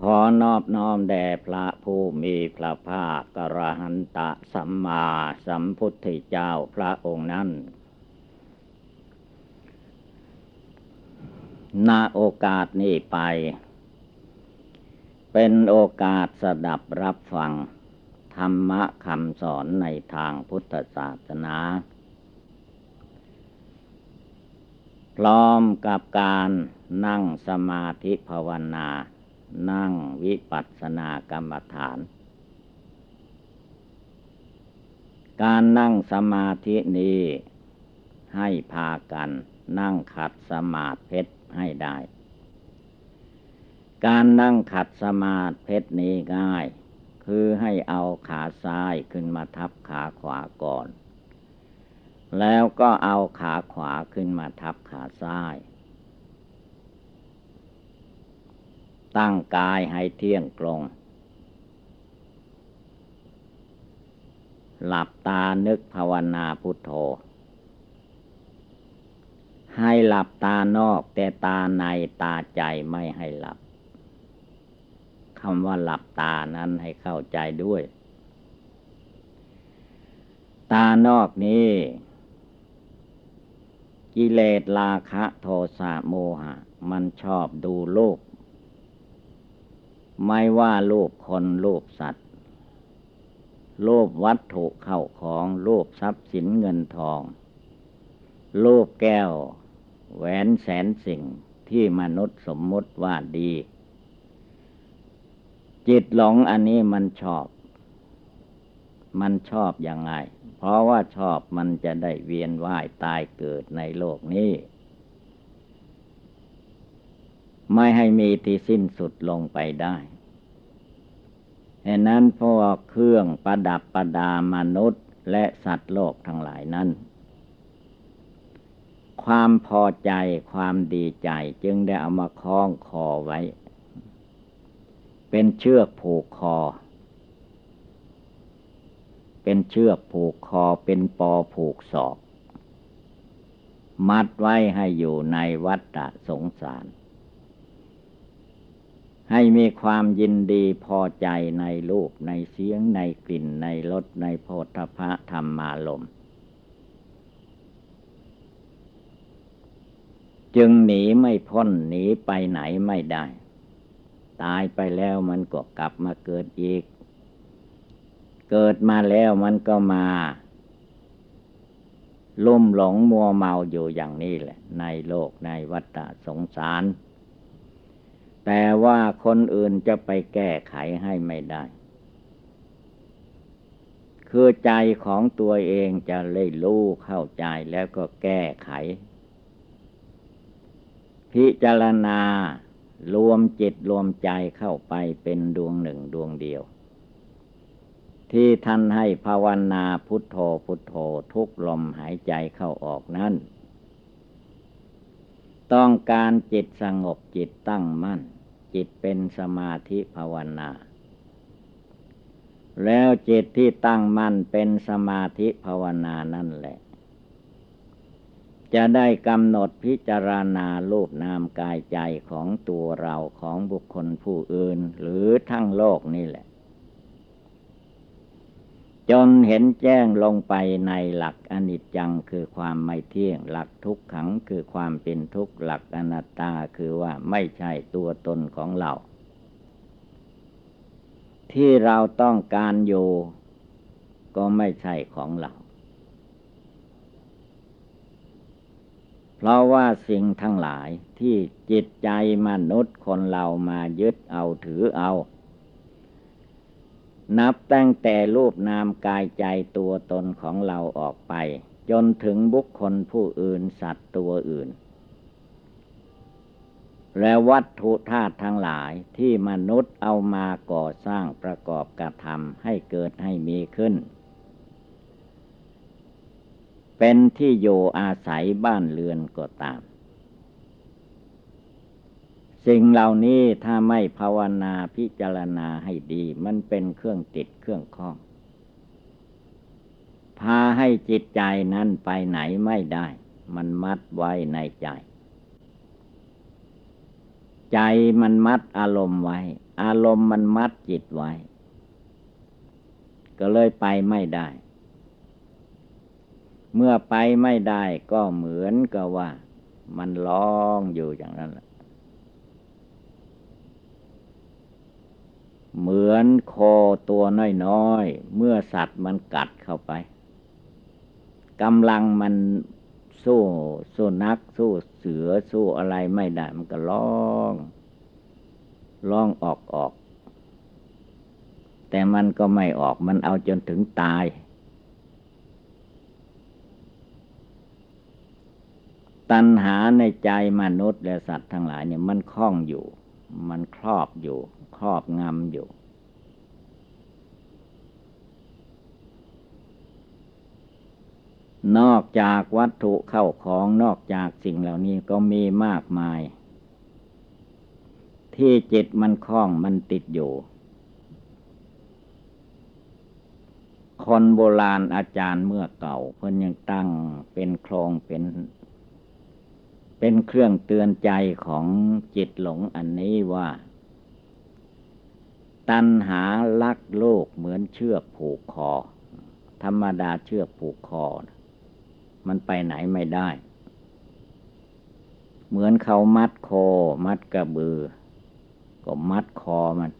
ขอนอบน้อมแด่พระผู้มีพระภาคกระหันตะสัมมาสัมพุทธเจ้าพระองค์นั้นณโอกาสนี้ไป เป็นโอกาสสดับรับฟัง ธรรมะคำสอนในทางพุทธศาสนา พร้อมกับการนั่งสมาธิภาวนา นั่งวิปัสสนากรรมฐาน การนั่งสมาธินี้ ให้พากันนั่งขัดสมาธิเพชรให้ได้ การนั่งขัดสมาธิเพชรนี้ง่าย คือให้เอาขาซ้ายขึ้นมาทับขาขวาก่อน แล้วก็เอาขาขวาขึ้นมาทับขาซ้าย ตั้งกายให้เที่ยงตรง หลับตานึกภาวนาพุทโธ ให้หลับตานอกแต่ตาในตาใจไม่ให้หลับคำว่าหลับตานั้นให้เข้าใจด้วย ตานอกนี้กิเลสราคะโทสะโมหะ มันชอบดูโลก ไม่ว่ารูปคนรูปสัตว์รูปวัตถุเข้าของรูปทรัพย์สินเงินทองรูปแก้ว แหวนแสนสิ่งที่มนุษย์สมมุติว่าดี จิตหลงอันนี้มันชอบ มันชอบอยังไง เพราะว่าชอบมันจะได้เวียนว่ายตายเกิดในโลกนี้ ไม่ให้มีที่สิ้นสุดลงไปได้เหตุนั้นพวกเครื่องประดับประดามนุษย์และสัตว์โลกทั้งหลายนั้น ความพอใจความดีใจจึงได้เอามาคล้องคอไว้ เป็นเชือกผูกคอ เป็นเชือกผูกคอเป็นปอผูกศอก มัดไว้ให้อยู่ในวัฏสงสาร ให้มีความยินดีพอใจในรูปในเสียงในกลิ่นในรสในโพธพะธรรมารมจึงหนีไม่พ้นหนีไปไหนไม่ได้ ตายไปแล้วมันก็กลับมาเกิดอีก เกิดมาแล้วมันก็มาลุ่มหลงมัวเมาอยู่อย่างนี้แหละ ในโลกในวัฏสงสาร แต่ว่าคนอื่นจะไปแก้ไขให้ไม่ได้ คือใจของตัวเองจะเลยรู้เข้าใจแล้วก็แก้ไข พิจารณารวมจิตรวมใจเข้าไปเป็นดวงหนึ่งดวงเดียว ที่ท่านให้ภาวนาพุทโธพุทโธทุกลมหายใจเข้าออกนั้นต้องการจิตสงบจิตตั้งมั่น จิตเป็นสมาธิภาวนา แล้วจิตที่ตั้งมั่นเป็นสมาธิภาวนานั่นแหละ จะได้กำหนดพิจารณารูปนามกายใจของตัวเราของบุคคลผู้อื่น หรือทั้งโลกนี่แหละ จนเห็นแจ้งลงไปในหลักอนิจจังคือความไม่เที่ยง หลักทุกขังคือความเป็นทุกข์หลักอนัตตาคือว่าไม่ใช่ตัวตนของเรา ที่เราต้องการอยู่ก็ไม่ใช่ของเรา เพราะว่าสิ่งทั้งหลายที่จิตใจมนุษย์คนเรามายึดเอาถือเอา นับตั้งแต่รูปนามกายใจตัวตนของเราออกไป จนถึงบุคคลผู้อื่นสัตว์ตัวอื่น และวัตถุธาตุทั้งหลายที่มนุษย์เอามาก่อสร้างประกอบกระทำให้เกิดให้มีขึ้น เป็นที่อยู่อาศัยบ้านเรือนก็ตาม สิ่งเหล่านี้ถ้าไม่ภาวนาพิจารณาให้ดี มันเป็นเครื่องติดเครื่องข้อง พาให้จิตใจนั้นไปไหนไม่ได้ มันมัดไว้ในใจ ใจมันมัดอารมณ์ไว้ อารมณ์มันมัดจิตไว้ ก็เลยไปไม่ได้ เมื่อไปไม่ได้ก็เหมือนกับว่า มันร้องอยู่อย่างนั้นแหละ เหมือนโคตัวน้อยๆ เมื่อสัตว์มันกัดเข้าไปกำลังมันสู้สู้นัก สู้เสือสู้อะไรไม่ได้ มันก็ร้องร้องออกออก แต่มันก็ไม่ออกมันเอาจนถึงตาย ตัณหาในใจมนุษย์และสัตว์ทั้งหลายเนี่ยมันคล้องอยู่ มันครอบอยู่ ครอบงำอยู่ นอกจากวัตถุเข้าของนอกจากสิ่งเหล่านี้ก็มีมากมาย ที่จิตมันคล้องมันติดอยู่ คนโบราณอาจารย์เมื่อเก่าเพิ่นยังตั้งเป็นโครงเป็น เป็นเครื่องเตือนใจของจิตหลงอันนี้ว่า ตัณหาลักโลกเหมือนเชือกผูกคอ ธรรมดาเชือกผูกคอ มันไปไหนไม่ได้ เหมือนเขามัดคอ มัดกระบือ ก็มัดคอมัน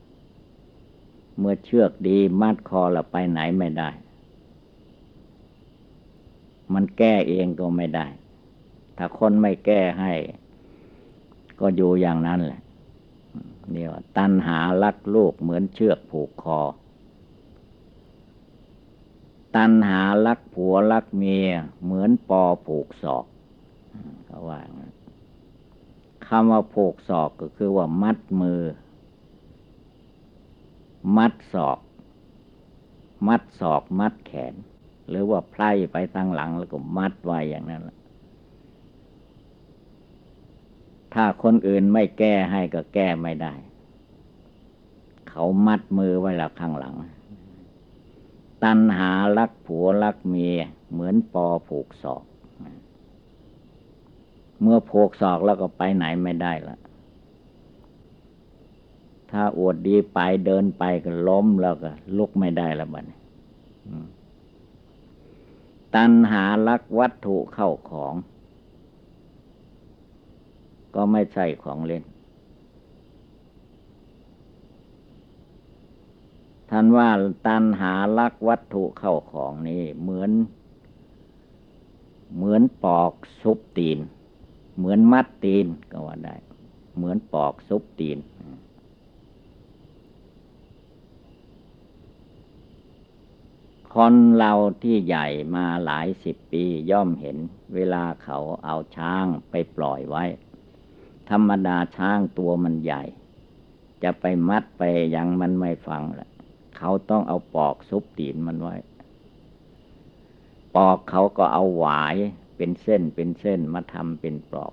เมื่อเชือกดีมัดคอแล้วไปไหนไม่ได้ มันแก้เองก็ไม่ได้ ถ้าคนไม่แก้ให้ ก็อยู่อย่างนั้นแหละเนี่ยตัณหาลักลูกเหมือนเชือกผูกคอ ตัณหาลักผัวลักเมียเหมือนปอผูกศอกเขาว่าคำว่าผูกศอกก็คือว่ามัดมือ มัดศอก มัดศอก มัดแขน หรือว่าไพร่ไปตั้งหลังแล้วก็มัดไว้อย่างนั้นแหละ ถ้าคนอื่นไม่แก้ให้ก็แก้ไม่ได้ เขามัดมือไว้แล้วข้างหลัง ตันหารักผัวรักเมีย เหมือนปอผูกศอก เมื่อผูกศอกแล้วก็ไปไหนไม่ได้ละถ้าอวดดีไปเดินไปก็ล้มแล้วก็ ลุกไม่ได้ละบัดตันหารักวัตถุเข้าของ ก็ไม่ใช่ของเล่น ท่านว่าตันหาลักวัตถุเข้าของนี้เหมือน เหมือนปอกซุปตีน เหมือนมัดตีนก็ว่าได้ เหมือนปอกซุปตีนคนเราที่ใหญ่มาหลายสิบปีย่อมเห็นเวลาเขาเอาช้างไปปล่อยไว้ ธรรมดาช้างตัวมันใหญ่ จะไปมัดไปยังมันไม่ฟังแหละเขาต้องเอาปอกซุปตีนมันไว้ ปอกเขาก็เอาหวายเป็นเส้นเป็นเส้นมาทำเป็นปลอก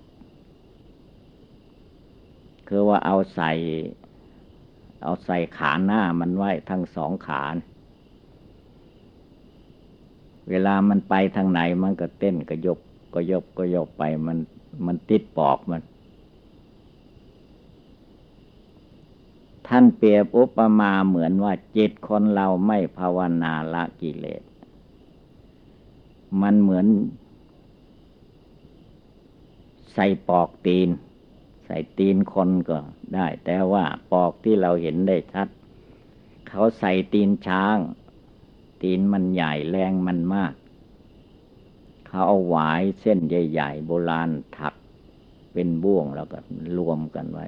คือว่าเอาใส่ เอาใส่ขาหน้ามันไว้ทั้งสองขาเวลามันไปทางไหนมันก็เต้นก็ยกก็ยกก็ยกไปมันมันติดปอกมัน ท่านเปรียบอุปมาเหมือนว่าจิตคนเราไม่ภาวนาละกิเลส มันเหมือน ใส่ปอกตีน ใส่ตีนคนก็ได้ แต่ว่าปอกที่เราเห็นได้ชัด เขาใส่ตีนช้าง ตีนมันใหญ่แรงมันมาก เขาเอาหวายเส้นใหญ่ ๆ โบราณถักเป็นบ่วงแล้วก็รวมกันไว้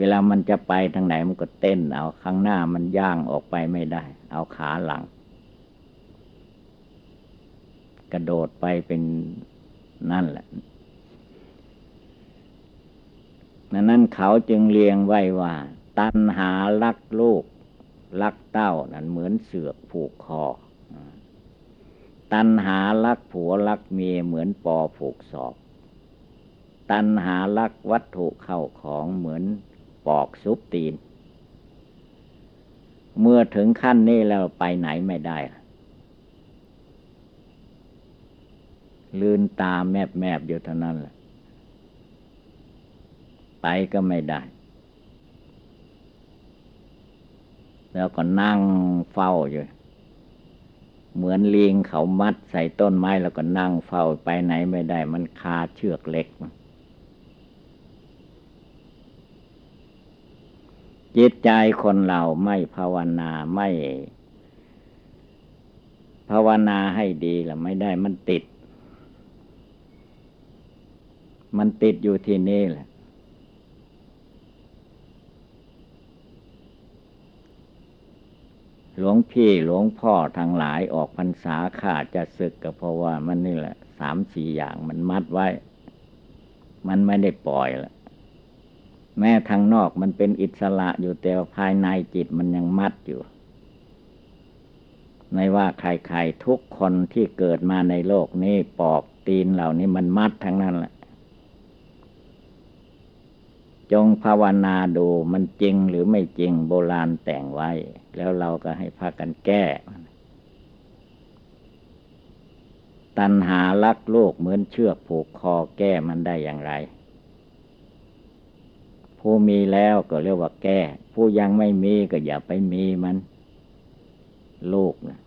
เวลามันจะไปทางไหนมันก็เต้น เอาข้างหน้ามันย่างออกไปไม่ได้ เอาขาหลัง กระโดดไปเป็นนั่นแหละนั้นเขาจึงเรียงไว้ว่า ตันหาลักลูกลักเต้านั้นเหมือนเสือกผูกคอ ตันหาลักผัวลักเมียเหมือนปอผูกศอก ตันหาลักวัตถุเข้าของเหมือน ปอกซุปตีน เมื่อถึงขั้นนี้แล้วไปไหนไม่ได้ ลืนตาแมบแมบอยู่เท่านั้นแหละ ไปก็ไม่ได้ แล้วก็นั่งเฝ้าอยู่เหมือนลิงเขามัดใส่ต้นไม้แล้วก็นั่งเฝ้าไปไหนไม่ได้ มันคาเชือกเล็ก จิตใจคนเราไม่ภาวนาไม่ ภาวนาให้ดีแล้วไม่ได้มันติด มันติดอยู่ที่นี่แหละ หลวงพี่หลวงพ่อทั้งหลายออกพรรษาขาดจะศึกก็เพราะว่ามันนี่แหละ สามสี่อย่างมันมัดไว้ มันไม่ได้ปล่อยละ แม้ทางนอกมันเป็นอิสระอยู่แต่ภายในจิตมันยังมัดอยู่ ไม่ว่าใครๆทุกคนที่เกิดมาในโลกนี้ปอกตีนเหล่านี้มันมัดทั้งนั้นแหละ จงภาวนาดูมันจริงหรือไม่จริงโบราณแต่งไว้ แล้วเราก็ให้พากันแก้ ตัณหาลักโลกเหมือนเชือกผูกคอแก้มันได้อย่างไร ผู้มีแล้วก็เรียกว่าแก้ ผู้ยังไม่มีก็อย่าไปมีมัน ลูกนะ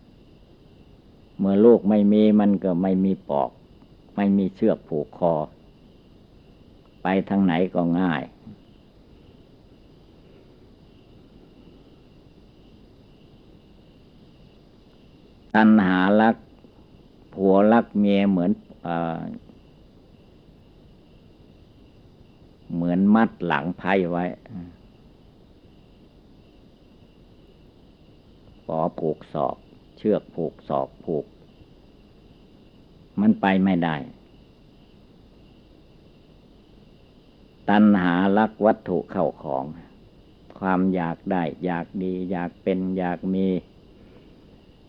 เมื่อลูกไม่มีมันก็ไม่มีปอก ไม่มีเชือกผูกคอ ไปทางไหนก็ง่าย ตัณหารักผัวรักเมียเหมือนอ เหมือนมัดหลังไพ่ไว้ปอผูกศอก เชือกผูกศอกผูก มันไปไม่ได้ ตัณหารักวัตถุเข้าของ ความอยากได้ อยากดี อยากเป็นอยากมี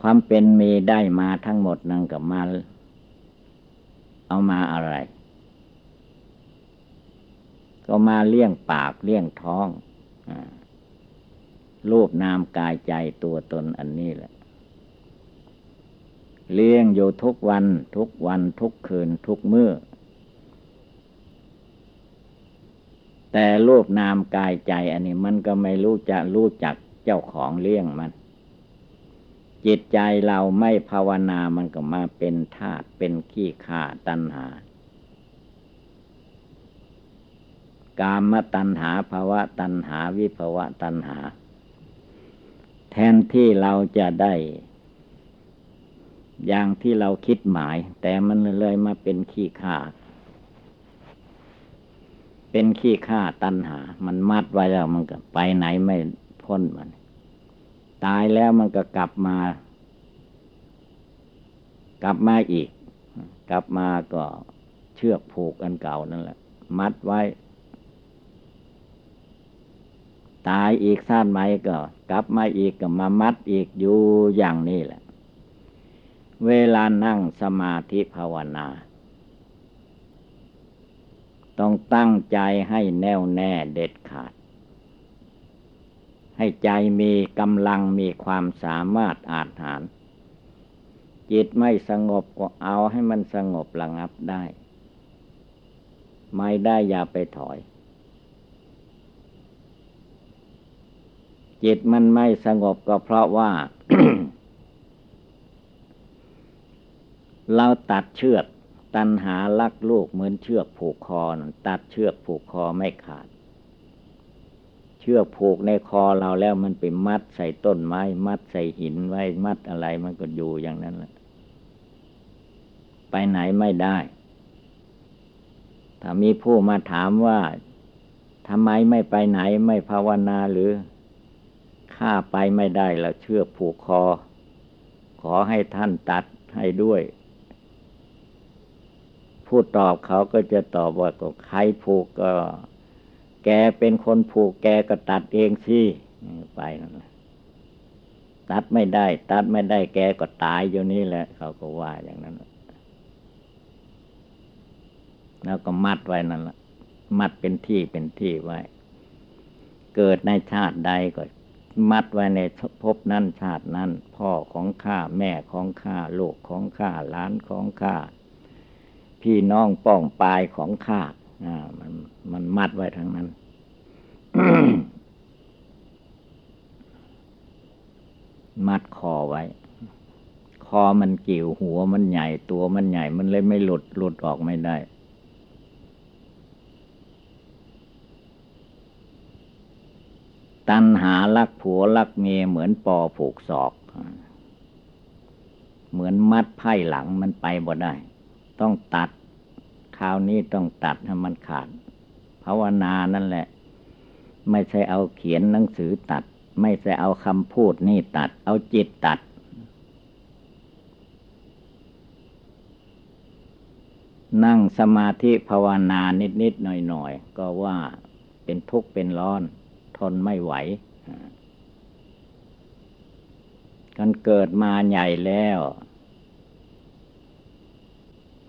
ความเป็นมีได้มาทั้งหมดนั่งกับมาเอามาอะไร ก็มาเลี้ยงปากเลี้ยงท้องอรูปนามกายใจตัวตนอันนี้แหละ เลี้ยงอยู่ทุกวันทุกวันทุกคืนทุกมือ้อ แต่รูปนามกายใจอันนี้มันก็ไม่รู้จะรู้จักเจ้าของเลี้ยงมัน จิตใจเราไม่ภาวนามันก็มาเป็นธาตุเป็นขี้ข่าตัณหา กามตัณหาภาวะตัณหาวิภาวะตัณหา แทนที่เราจะได้ อย่างที่เราคิดหมาย แต่มันเลยมาเป็นขี้ข่าเป็นขี้ข่าตัณหา มันมัดไว้แล้วมันก็ไปไหนไม่พ้นมัน ตายแล้วมันก็กลับมา กลับมาอีก กลับมาก็เชือกผูกอันเก่านั่นแหละ มัดไว้ ตายอีกสั้นไหมก็ กลับมาอีกก็มามัดอีกอยู่อย่างนี้แหละ เวลานั่งสมาธิภาวนา ต้องตั้งใจให้แน่วแน่เด็ดขาด ให้ใจมีกำลังมีความสามารถอาจหาร จิตไม่สงบก็เอาให้มันสงบระงับได้ ไม่ได้อย่าไปถอย จิตมันไม่สงบก็เพราะว่า เราตัดเชือกตันหาลักลูกเหมือนเชือกผูกคอ ตัดเชือกผูกคอไม่ขาด เชือกผูกในคอเราแล้วมันไปมัดใส่ต้นไม้ มัดใส่หินไว้มัดอะไรมันก็อยู่อย่างนั้นแหละไปไหนไม่ได้ ถ้ามีผู้มาถามว่าทำไมไม่ไปไหนไม่ภาวนาหรือ ข้าไปไม่ได้แล้วเชือกผูกคอ ขอให้ท่านตัดให้ด้วย ผู้ตอบเขาก็จะตอบว่าก็ใครผูกก็ แกเป็นคนผูกแกก็ตัดเองสิไปนั่นแหละตัดไม่ได้ ตัดไม่ได้แกก็ตายอยู่นี่แหละ เขาก็ว่าอย่างนั้น แล้วก็มัดไว้นั่นแหละมัดเป็นที่เป็นที่ไว้ เกิดในชาติใดก็ มัดไว้ในภพนั้นชาตินั้น พ่อของข้าแม่ของข้าลูกของข้าหลานของข้าพี่น้องป้องปลายของข้าอ่ามันมันมัดไว้ทั้งนั้นมัดคอไว้ คอมันกิ่วหัวมันใหญ่ตัวมันใหญ่ มันเลยไม่หลุดหลุดออกไม่ได้ ตันหาลักผัวลักเมียเหมือนปอผูกศอก เหมือนมัดไพ่หลังมันไปบ่ได้ ต้องตัด คราวนี้ต้องตัดให้มันขาดภาวนานั่นแหละ ไม่ใช่เอาเขียนหนังสือตัด ไม่ใช่เอาคำพูดนี่ตัด เอาจิตตัดนั่งสมาธิภาวนานิด ๆ หน่อย ๆ ก็ว่าเป็นทุกข์เป็นร้อน ทนไม่ไหวกันเกิดมาใหญ่แล้ว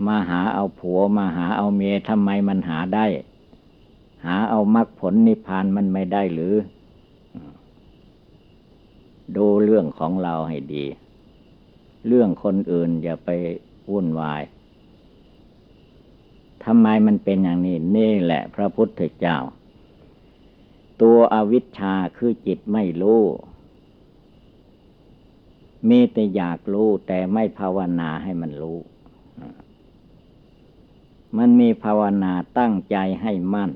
มาหาเอาผัวมาหาเอาเมียทำไมมันหาได้ หาเอามรรคผลนิพพานมันไม่ได้หรือ ดูเรื่องของเราให้ดี เรื่องคนอื่นอย่าไปวุ่นวายทำไมมันเป็นอย่างนี้ นี่แหละพระพุทธเจ้า ตัวอวิชชาคือจิตไม่รู้มีแต่อยากรู้แต่ไม่ภาวนาให้มันรู้ มันมีภาวนาตั้งใจให้มั่น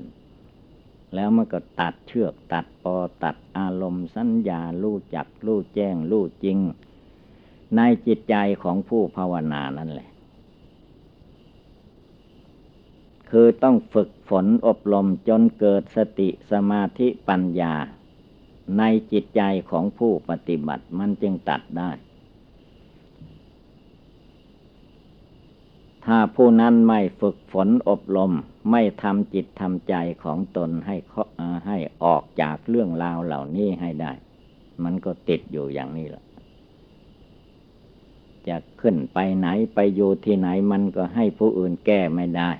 แล้วมันก็ตัดเชือกตัดปอตัดอารมณ์สัญญารู้จักรู้แจ้งรู้จริง ในจิตใจของผู้ภาวนานั่นแหละ คือต้องฝึกฝนอบรมจนเกิดสติสมาธิปัญญา ในจิตใจของผู้ปฏิบัติมันจึงตัดได้ ถ้าผู้นั้นไม่ฝึกฝนอบรมไม่ทำจิตทำใจของตนให้ให้ออกจากเรื่องราวเหล่านี้ให้ได้ มันก็ติดอยู่อย่างนี้แหละจะขึ้นไปไหนไปอยู่ที่ไหนมันก็ให้ผู้อื่นแก้ไม่ได้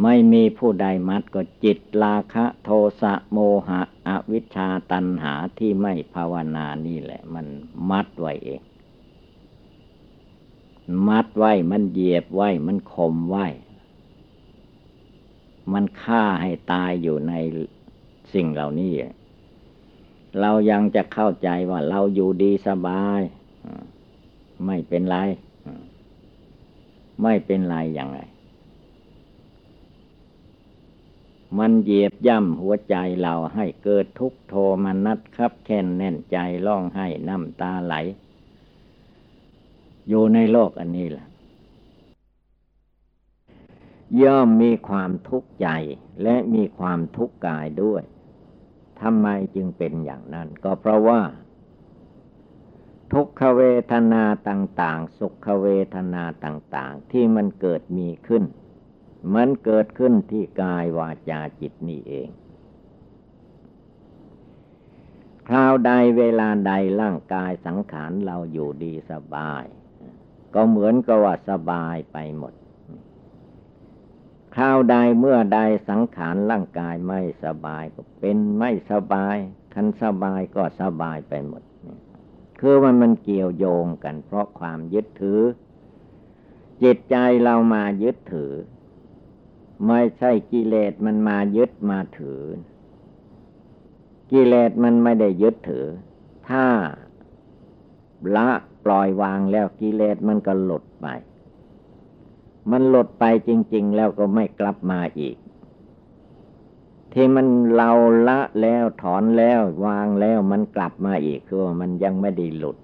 ไม่มีผู้ใดมัดก็จิตลาคะโทสะโมหะ อวิชชาตันหาที่ไม่ภาวนานี่แหละ มันมัดไว้เอง มัดไว้มันเหยียบไว้ มันข่มไว้ มันฆ่าให้ตายอยู่ในสิ่งเหล่านี้ เรายังจะเข้าใจว่าเราอยู่ดีสบาย ไม่เป็นไร ไม่เป็นไรอย่างไร มันเหยียบย่ำหัวใจเราให้เกิดทุกโทมนัดครับแค้นแน่นใจร้องไห้น้ำตาไหล อยู่ในโลกอันนี้แหละย่อมมีความทุกข์ใจและมีความทุกข์กายด้วยทำไมจึงเป็นอย่างนั้น ก็เพราะว่า ทุกขเวทนาต่าง ๆ สุขเวทนาต่าง ๆ ที่มันเกิดมีขึ้น มันเกิดขึ้นที่กายวาจาจิตนี่เองคราวใดเวลาใดร่างกายสังขารเราอยู่ดีสบาย ก็เหมือนกับว่าสบายไปหมดคราวใดเมื่อใดสังขารร่างกายไม่สบายก็เป็นไม่สบาย คันสบายก็สบายไปหมด คือมันมันเกี่ยวโยงกันเพราะความยึดถือ จิตใจเรามายึดถือ ไม่ใช่กิเลสมันมายึดมาถือ กิเลสมันไม่ได้ยึดถือ ถ้าละปล่อยวางแล้วกิเลสมันก็หลุดไป มันหลุดไปจริง ๆ แล้วก็ไม่กลับมาอีก ที่มันเราละแล้วถอนแล้ววางแล้วมันกลับมาอีกคือมันยังไม่ได้หลุด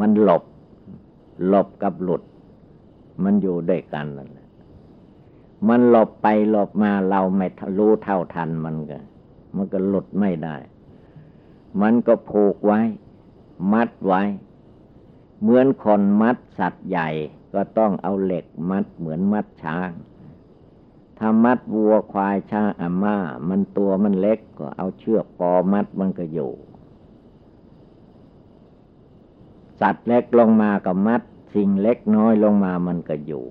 มันหลบ หลบกับหลุด มันอยู่ด้วยกันนั่นแหละ มันหลบไปหลบมาเราไม่รู้เท่าทันมันก็ มันก็หลุดไม่ได้ มันก็ผูกไว้ มัดไว้ เหมือนคนมัดสัตว์ใหญ่ ก็ต้องเอาเหล็กมัดเหมือนมัดช้างถ้ามัดวัวควายช้างอาม่า มันตัวมันเล็กก็เอาเชือกปอมัดมันก็อยู่ สัตว์เล็กลงมาก็มัด สิ่งเล็กน้อยลงมามันก็อยู่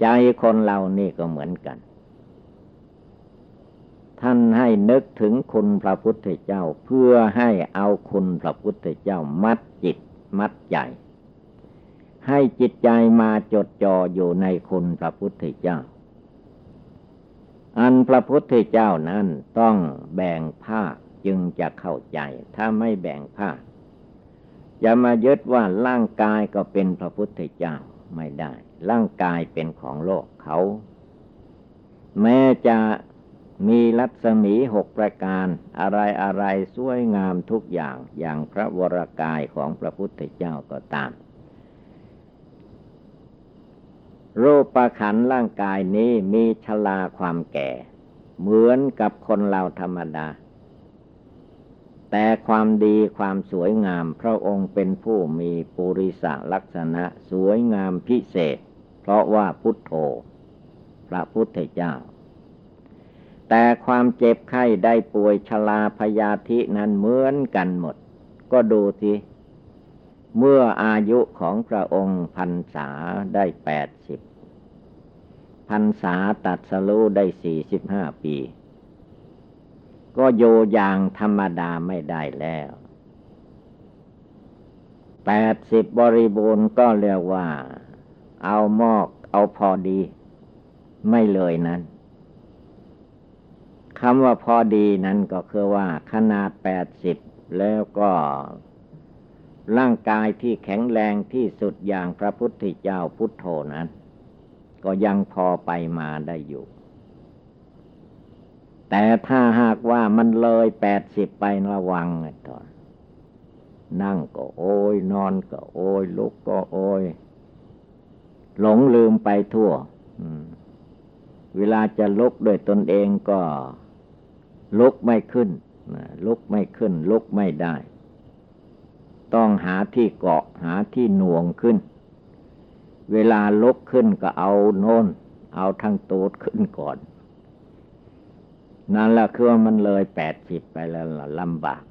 ใจคนเรานี่ก็เหมือนกัน ท่านให้นึกถึงคุณพระพุทธเจ้าเพื่อให้เอาคุณพระพุทธเจ้ามัดจิตมัดใจ ให้จิตใจมาจดจ่ออยู่ในคุณพระพุทธเจ้า อันพระพุทธเจ้านั้นต้องแบ่งภาคจึงจะเข้าใจ ถ้าไม่แบ่งภาคจะมายึดว่าร่างกายก็เป็นพระพุทธเจ้าไม่ได้ ร่างกายเป็นของโลกเขา แม้จะมีรัศมีหกประการ อะไรอะไรสวยงามทุกอย่างอย่างพระวรากายของพระพุทธเจ้าก็ตาม โรูปประขันร่างกายนี้มีชลาความแก่ เหมือนกับคนเราธรรมดา แต่ความดีความสวยงามพระองค์เป็นผู้มีปุริสลักษณะสวยงามพิเศษ เพราะว่าพุทโธ พระพุทธเจ้า แต่ความเจ็บไข้ได้ป่วยชลาพยาธินั้นเหมือนกันหมด ก็ดูสิเมื่ออายุของพระองค์พรรษาได้แปดสิบพรรษาตัดสรู้ได้สี่สิบห้าปี ก็โยอย่างธรรมดาไม่ได้แล้วแปดสิบบริบูรณ์ก็เรียกว่า เอามอกเอาพอดี ไม่เลยนั้นคำว่าพอดีนั้นก็คือว่าขนาดแปดสิบแล้วก็ ร่างกายที่แข็งแรงที่สุดอย่างพระพุทธเจ้าพุทโธนั้น ก็ยังพอไปมาได้อยู่ แต่ถ้าหากว่ามันเลยแปดสิบไประวังไงตอนนั่งก็โอยนอนก็โอยลุกก็โอย หลงลืมไปทั่วเวลาจะลุกด้วยตนเองก็ลุกไม่ขึ้นลุกไม่ขึ้น ลุกไม่ได้ ต้องหาที่เกาะหาที่หน่วงขึ้น เวลาลุกขึ้นก็เอาโน้นเอาทั้งตูดขึ้นก่อน นั่นแหละคือว่ามันเลยแปดสิบไปแล้วลำบาก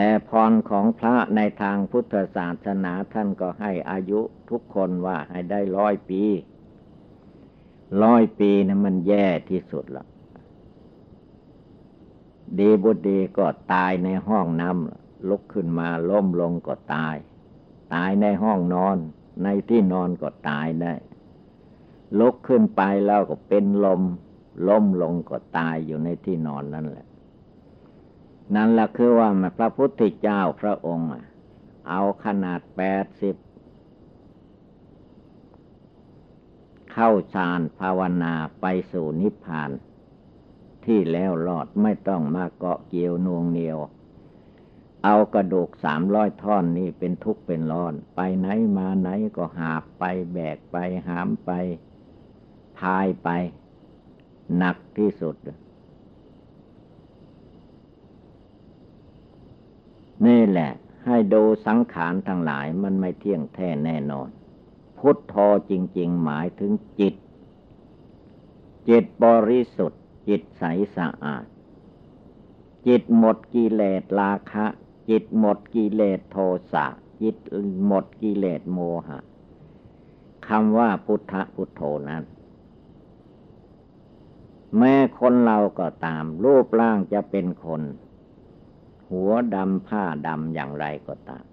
แต่พรของพระในทางพุทธศาสนาท่านก็ให้อายุทุกคนว่าให้ได้ร้อยปี ร้อยปีนะมันแย่ที่สุดละดีบุดีก็ตายในห้องน้ำลุกขึ้นมาล้มลงก็ตาย ตายในห้องนอน ในที่นอนก็ตายได้ลุกขึ้นไปแล้วก็เป็นลมล้มลงก็ตายอยู่ในที่นอนนั่นแหละ นั่นแหละคือว่าพระพุทธเจ้าพระองค์ เอาขนาดแปดสิบเข้าฌานภาวนาไปสู่นิพพาน ที่แล้วรอดไม่ต้องมาเกาะเกี่ยวนวงเหนียว เอากระดูกสามร้อยท่อนนี่เป็นทุกข์เป็นร้อน ไปไหนมาไหนก็หาบไปแบกไปหามไปพายไป หนักที่สุด นี่แหละ ให้ดูสังขารทั้งหลายมันไม่เที่ยงแท้แน่นอน พุทโธจริง ๆ หมายถึงจิต จิตบริสุทธิ์ จิตใสสะอาด จิตหมดกิเลสราคะ จิตหมดกิเลสโทสะจิตหมดกิเลสโมหะคำว่าพุทธพุทโธนั้น แม้คนเราก็ตาม รูปร่างจะเป็นคน หัวดำผ้าดำอย่างไรก็ตาม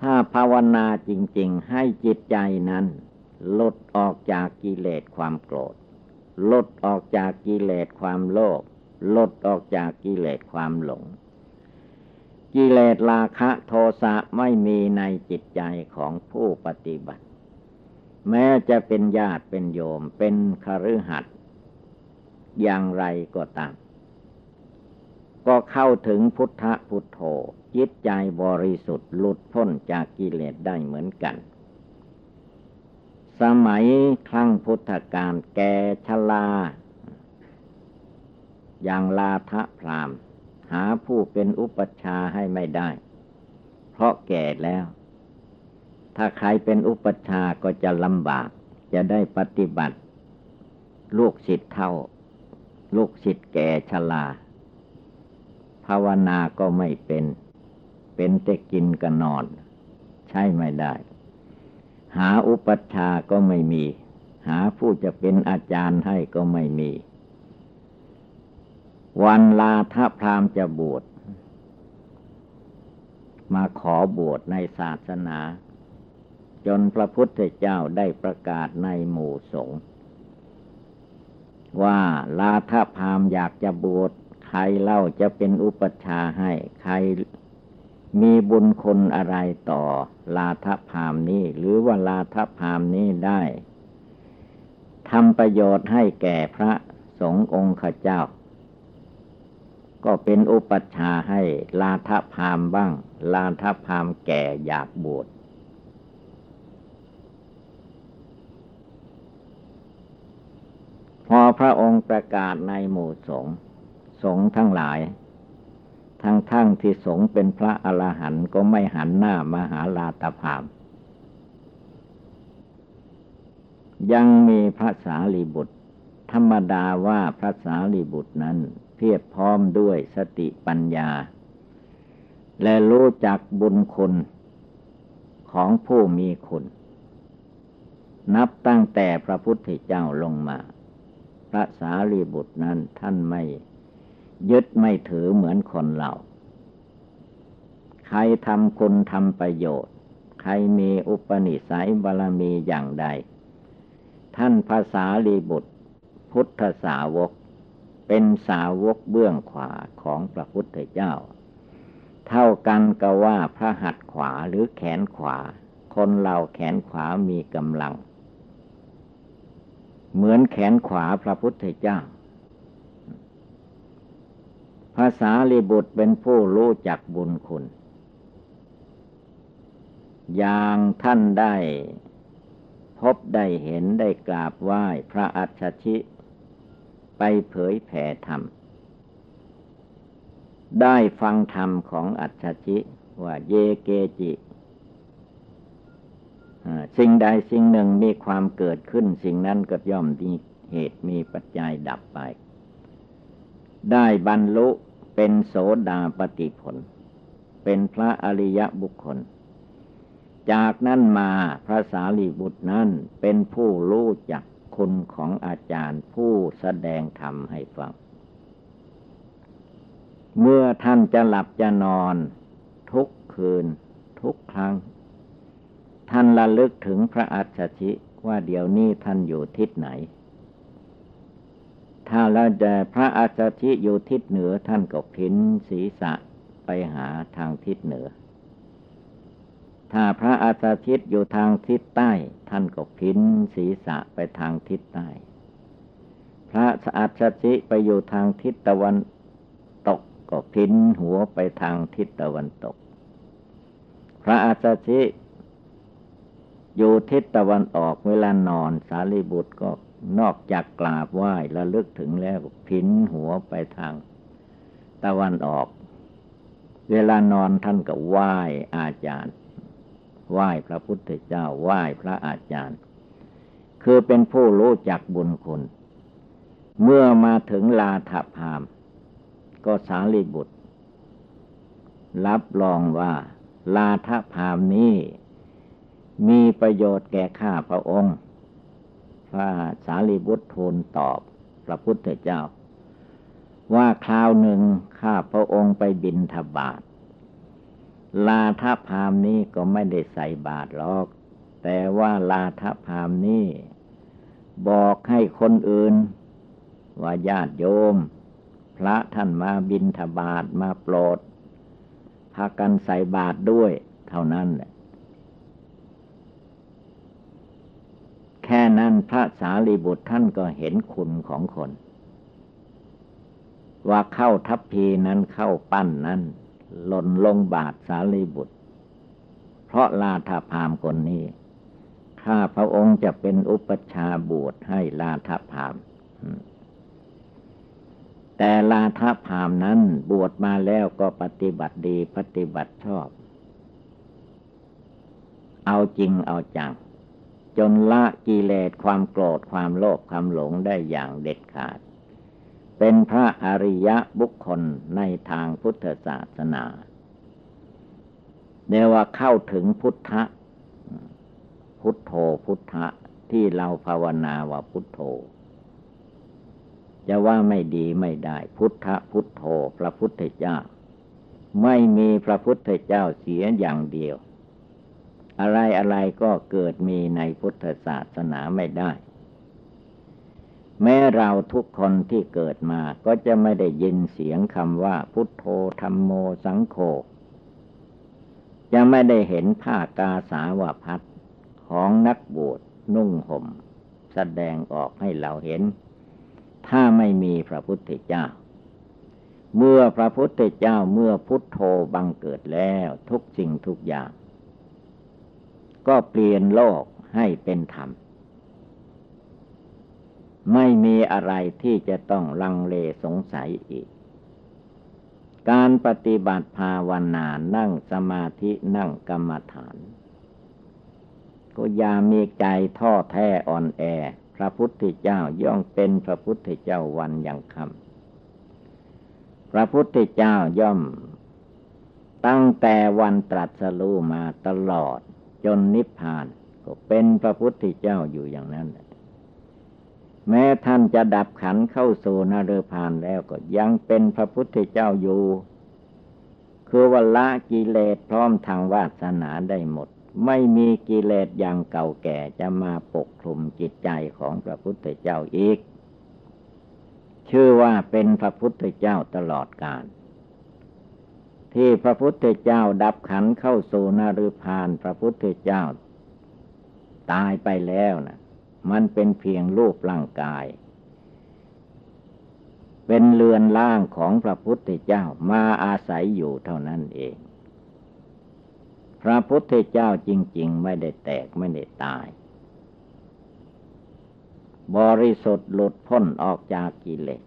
ถ้าภาวนาจริง ๆ ให้จิตใจนั้นลดออกจากกิเลสความโกรธ ลดออกจากกิเลสความโลภลดออกจากกิเลสความหลง กิเลสราคะโทสะไม่มีในจิตใจของผู้ปฏิบัติ แม้จะเป็นญาติเป็นโยมเป็นคฤหัสถ์อย่างไรก็ตาม ก็เข้าถึงพุทธพุทโธจิตใจบริสุทธิ์หลุดพ้นจากกิเลสได้เหมือนกัน สมัยครั้งพุทธกาลแกชลา อย่างลาทะพราม หาผู้เป็นอุปชาให้ไม่ได้ เพราะแก่แล้ว ถ้าใครเป็นอุปชาก็จะลำบาก จะได้ปฏิบัติ ลูกศิษย์เท่า ลูกศิษย์แก่ชรา ภาวนาก็ไม่เป็น เป็นแต่กินกันนอน ใช่ไม่ได้ หาอุปัชฌาก็ไม่มี หาผู้จะเป็นอาจารย์ให้ก็ไม่มี วันลาทพรามจะบวชมาขอบวชในศาสนา จนพระพุทธเจ้าได้ประกาศในหมู่สงฆ์ว่าลาทพรามอยากจะบวช รเล่าจะเป็นอุปชาให้ ใครมีบุญคุณอะไรต่อลาทพามนี้ หรือว่าลาทพามนี้ได้ทำประโยชน์ให้แก่พระสงฆ์องค์ข้าเจ้า ก็เป็นอุปัชฌาให้ลาทพามบ้าง ลาทพามแก่อยากบวชพอพระองค์ประกาศในหมู่สงฆ์ สงฆ์ทั้งหลาย ทั้งทั้งที่สงฆ์เป็นพระอรหันต์ก็ไม่หันหน้ามาหาลาตพามยังมีพระสารีบุตร ธรรมดาว่าพระสารีบุตรนั้นเพียบพร้อมด้วยสติปัญญา และรู้จักบุญคุณของผู้มีคุณ นับตั้งแต่พระพุทธเจ้าลงมา พระสารีบุตรนั้นท่านไม่ ยึดไม่ถือเหมือนคนเรา ใครทำคุณทำประโยชน์ ใครมีอุปนิสัยบารมีอย่างใด ท่านภาษาลีบุตร พุทธสาวก เป็นสาวกเบื้องขวาของพระพุทธเจ้า เท่ากันก็ว่าพระหัตถ์ขวาหรือแขนขวา คนเราแขนขวามีกำลัง เหมือนแขนขวาพระพุทธเจ้า ภาษาลิบุตรเป็นผู้รู้จักบุญคุณ อย่างท่านได้พบได้เห็นได้กราบไหว้พระอัจฉชิ ไปเผยแผ่ธรรม ได้ฟังธรรมของอัจฉชิ ว่าเยเกจิสิ่งใดสิ่งหนึ่งมีความเกิดขึ้น สิ่งนั้นก็ย่อมมีเหตุมีปัจจัยดับไป ได้บรรลุเป็นโสดาปฏิผล เป็นพระอริยบุคคล จากนั้นมาพระสารีบุตรนั้นเป็นผู้รู้จักคุณของอาจารย์ผู้แสดงธรรมให้ฟัง เมื่อท่านจะหลับจะนอน ทุกคืน ทุกครั้ง ท่านระลึกถึงพระอัจฉริว่าเดี๋ยวนี้ท่านอยู่ทิศไหน ถ้าเราจะพระอาสชิอยู่ทิศเหนือท่านก็พินศีรษะไปหาทางทิศเหนือ ถ้าพระอาสชิตอยู่ทางทิศใต้ ท่านก็พินศีรษะไปทางทิศใต้ พระอาสชิไปอยู่ทางทิศตะวันตกก็พินหัวไปทางทิศตะวันตก พระอาสชิอยู่ทิศตะวันออกเวลานอนสารีบุตรก็ นอกจากกราบไหว้ระลึกถึงแล้วพินหัวไปทางตะวันออก เวลานอนท่านก็ไหว้อาจารย์ ไหว้พระพุทธเจ้า ไหว้พระอาจารย์ คือเป็นผู้รู้จักบุญคุณ เมื่อมาถึงลาถพาม ก็สารีบุตร รับรองว่า ลาถพามนี้มีประโยชน์แก่ข้าพระองค์ พระสารีบุตรทูลตอบพระพุทธเจ้า ว่าคราวหนึ่งข้าพระองค์ไปบินทบาทลาทพามนี้ก็ไม่ได้ใส่บาตรหรอก แต่ว่าลาทพามนี้บอกให้คนอื่น ว่าญาติโยม พระท่านมาบินทบาทมาโปรดพากันใส่บาตรด้วย เท่านั้นแหละ แค่นั้นพระสารีบุตรท่านก็เห็นคุณของคน ว่าเข้าทัพพีนั้นเข้าปั้นนั้นหล่นลงบาทสารีบุตร เพราะลาธาพามคนนี้ข้าพระองค์จะเป็นอุปชาบวชให้ลาธาพาม แต่ลาธาพามนั้นบวชมาแล้วก็ปฏิบัติดีปฏิบัติชอบ เอาจริงเอาจัง จนละกิเลสความโกรธความโลภความหลงได้อย่างเด็ดขาด เป็นพระอริยะบุคคลในทางพุทธศาสนาเรียกว่าเข้าถึงพุทธะ พุทโธพุทธะที่เราภาวนาว่าพุทโธ จะว่าไม่ดีไม่ได้ พุทธะพุทโธพระพุทธเจ้า ไม่มีพระพุทธเจ้าเสียอย่างเดียว อะไรอะไรก็เกิดมีในพุทธศาสนาไม่ได้ แม้เราทุกคนที่เกิดมาก็จะไม่ได้ยินเสียงคำว่าพุทโธธรรมโมสังโฆจะไม่ได้เห็นผ้ากาสาวพัดของนักบวชนุ่งห่ม แสดงออกให้เราเห็น ถ้าไม่มีพระพุทธเจ้า เมื่อพระพุทธเจ้าเมื่อพุทโธบังเกิดแล้วทุกสิ่งทุกอย่าง ก็เปลี่ยนโลกให้เป็นธรรม ไม่มีอะไรที่จะต้องลังเลสงสัยอีก การปฏิบัติภาวนานั่งสมาธินั่งกรรมฐาน ก็อย่ามีใจท้อแท้อ่อนแอ พระพุทธเจ้าย่อมเป็นพระพุทธเจ้าวันยังคำพระพุทธเจ้าย่อมตั้งแต่วันตรัสรู้มาตลอด จนนิพพาน ก็เป็นพระพุทธเจ้าอยู่อย่างนั้น แม้ท่านจะดับขันเข้าสู่นรพานแล้วก็ยังเป็นพระพุทธเจ้าอยู่ คือว่าละกิเลสพร้อมทางวาสนาได้หมด ไม่มีกิเลสอย่างเก่าแก่จะมาปกคลุมจิตใจของพระพุทธเจ้าอีก ชื่อว่าเป็นพระพุทธเจ้าตลอดกาล ที่พระพุทธเจ้าดับขันเข้าสู่นรพานพระพุทธเจ้า ตายไปแล้วนะมันเป็นเพียงรูปร่างกาย เป็นเรือนล่างของพระพุทธเจ้ามาอาศัยอยู่เท่านั้นเอง พระพุทธเจ้าจริง ๆ ไม่ได้แตกไม่ได้ตาย บริสุทธิ์หลุดพ้นออกจากกิเลส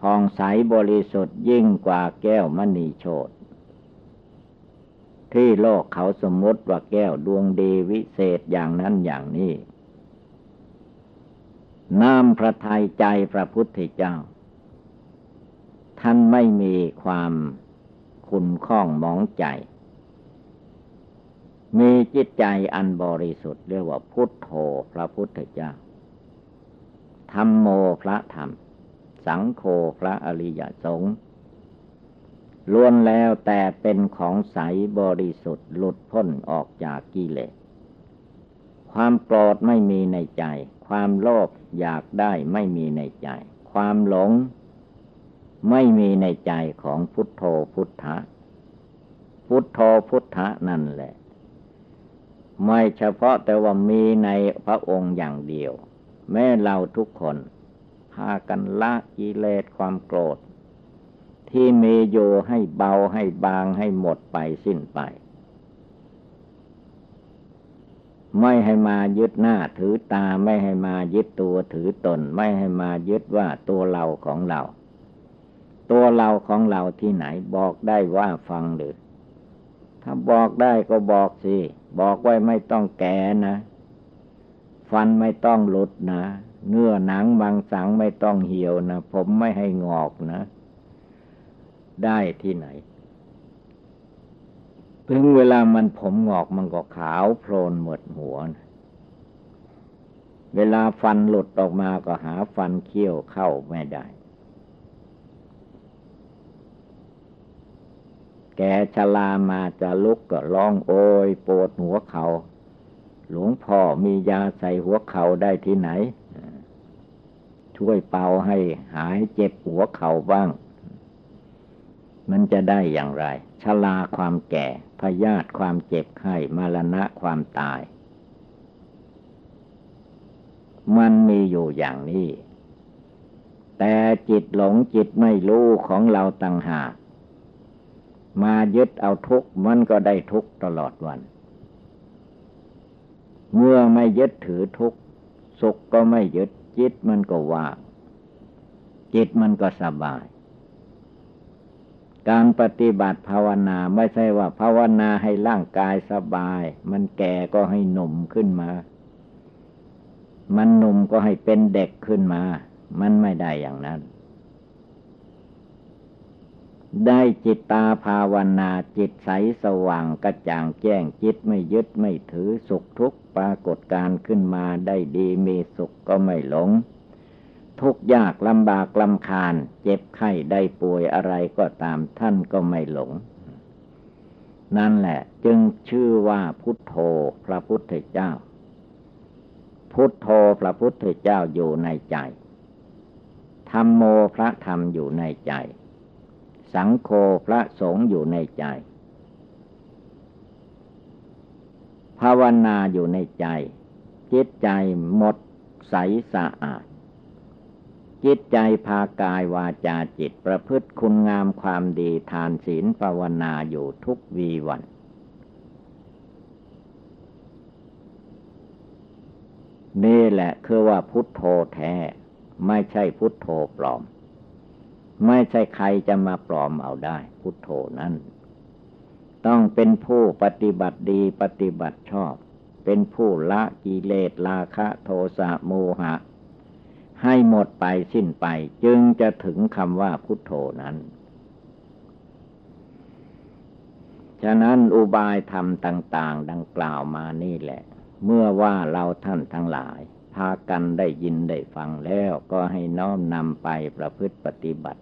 พองใสบริสุทธิ์ยิ่งกว่าแก้วมณีโชตที่โลกเขาสมมติว่าแก้วดวงดีวิเศษอย่างนั้นอย่างนี้ น้ำพระทัยใจพระพุทธเจ้า ท่านไม่มีความคุณข้องมองใจ มีจิตใจอันบริสุทธิ์เรียกว่าพุทโธพระพุทธเจ้าธรรมโมพระธรรม สังโฆพระอริยสงฆ์ล้วนแล้วแต่เป็นของใสบริสุทธิ์หลุดพ้นออกจากกิเลส ความโกรธไม่มีในใจ ความโลภอยากได้ไม่มีในใจ ความหลง ไม่มีในใจของพุทโธพุทธะ พุทโธพุทธะนั่นแหละ ไม่เฉพาะแต่ว่ามีในพระองค์อย่างเดียว แม้เราทุกคนากันละกิเลสความโกรธ ที่มีอยู่ให้เบาให้บางให้หมดไปสิ้นไป ไม่ให้มายึดหน้าถือตาไม่ให้มายึดตัวถือตน ไม่ให้มายึดว่าตัวเราของเรา ตัวเราของเราที่ไหนบอกได้ว่าฟังหรือถ้าบอกได้ก็บอกสิ บอกไว้ไม่ต้องแก่นะ ฟันไม่ต้องหลุดนะ เนื้อหนังบางสังไม่ต้องเหี่ยวนะ ผมไม่ให้งอกนะ ได้ที่ไหน ถึงเวลามันผมงอกมันก็ขาวโพลนหมดหัวนะเวลาฟันหลุดออกมาก็หาฟันเคี้ยวเข้าไม่ได้ แกชลามาจะลุกก็ร้องโอยปวดหัวเขา หลวงพ่อมียาใส่หัวเข่าได้ที่ไหน ช่วยเป่าให้หายเจ็บหัวเข่าบ้าง มันจะได้อย่างไร ชลาความแก่พยาธิความเจ็บไข้มรณะความตาย มันมีอยู่อย่างนี้ แต่จิตหลงจิตไม่รู้ของเราต่างหากมายึดเอาทุกมันก็ได้ทุกตลอดวัน เมื่อไม่ยึดถือทุกข์สุขก็ไม่ยึดจิตมันก็ว่าง จิตมันก็สบาย การปฏิบัติภาวนาไม่ใช่ว่า ภาวนาให้ร่างกายสบาย มันแก่ก็ให้หนุ่มขึ้นมา มันหนุ่มก็ให้เป็นเด็กขึ้นมา มันไม่ได้อย่างนั้น ได้จิตตาภาวนาจิตใสสว่างกระจ่างแจ้งจิตไม่ยึดไม่ถือสุขทุกข์ปรากฏการขึ้นมาได้ดีมีสุขก็ไม่หลง ทุกยากลำบากลำคาญ เจ็บไข้ได้ป่วยอะไรก็ตามท่านก็ไม่หลง นั่นแหละจึงชื่อว่าพุทโธพระพุทธเจ้า พุทโธพระพุทธเจ้าอยู่ในใจธรรมโมพระธรรมอยู่ในใจ สังโฆพระสงฆ์อยู่ในใจ ภาวนาอยู่ในใจ จิตใจหมดใสสะอาด จิตใจพากายวาจาจิตประพฤติคุณงามความดีทานศีลภาวนาอยู่ทุกวีวันนี่แหละคือว่าพุทโธแท้ ไม่ใช่พุทโธปลอม ไม่ใช่ใครจะมาปลอมเอาได้ พุทโธนั้น ต้องเป็นผู้ปฏิบัติดีปฏิบัติชอบ เป็นผู้ละกิเลสราคะโทสะโมหะ ให้หมดไปสิ้นไป จึงจะถึงคำว่าพุทโธนั้น ฉะนั้นอุบายธรรมต่าง ๆ ดังกล่าวมานี่แหละ เมื่อว่าเราท่านทั้งหลายพากันได้ยินได้ฟังแล้วก็ให้น้อมนำไปประพฤติปฏิบัติ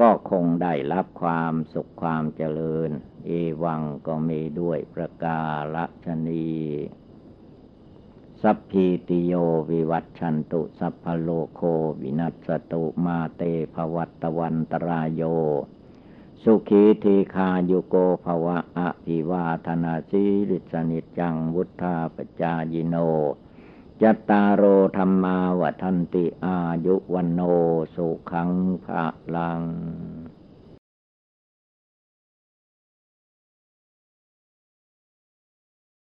ก็คงได้รับความสุขความเจริญ เอวังก็มีด้วยประกาศนีสัพพีติโยวิวัตชันตุสัพพโลโควินัสตุมาเตภวัตวันตรายโย สุขีทีคาโยโกภวะอภิวาธนาสีริสนิจังวุธาปจายโน ยัตตารโอธรรมาวัทันติอายุวันโนสุขังภะลัง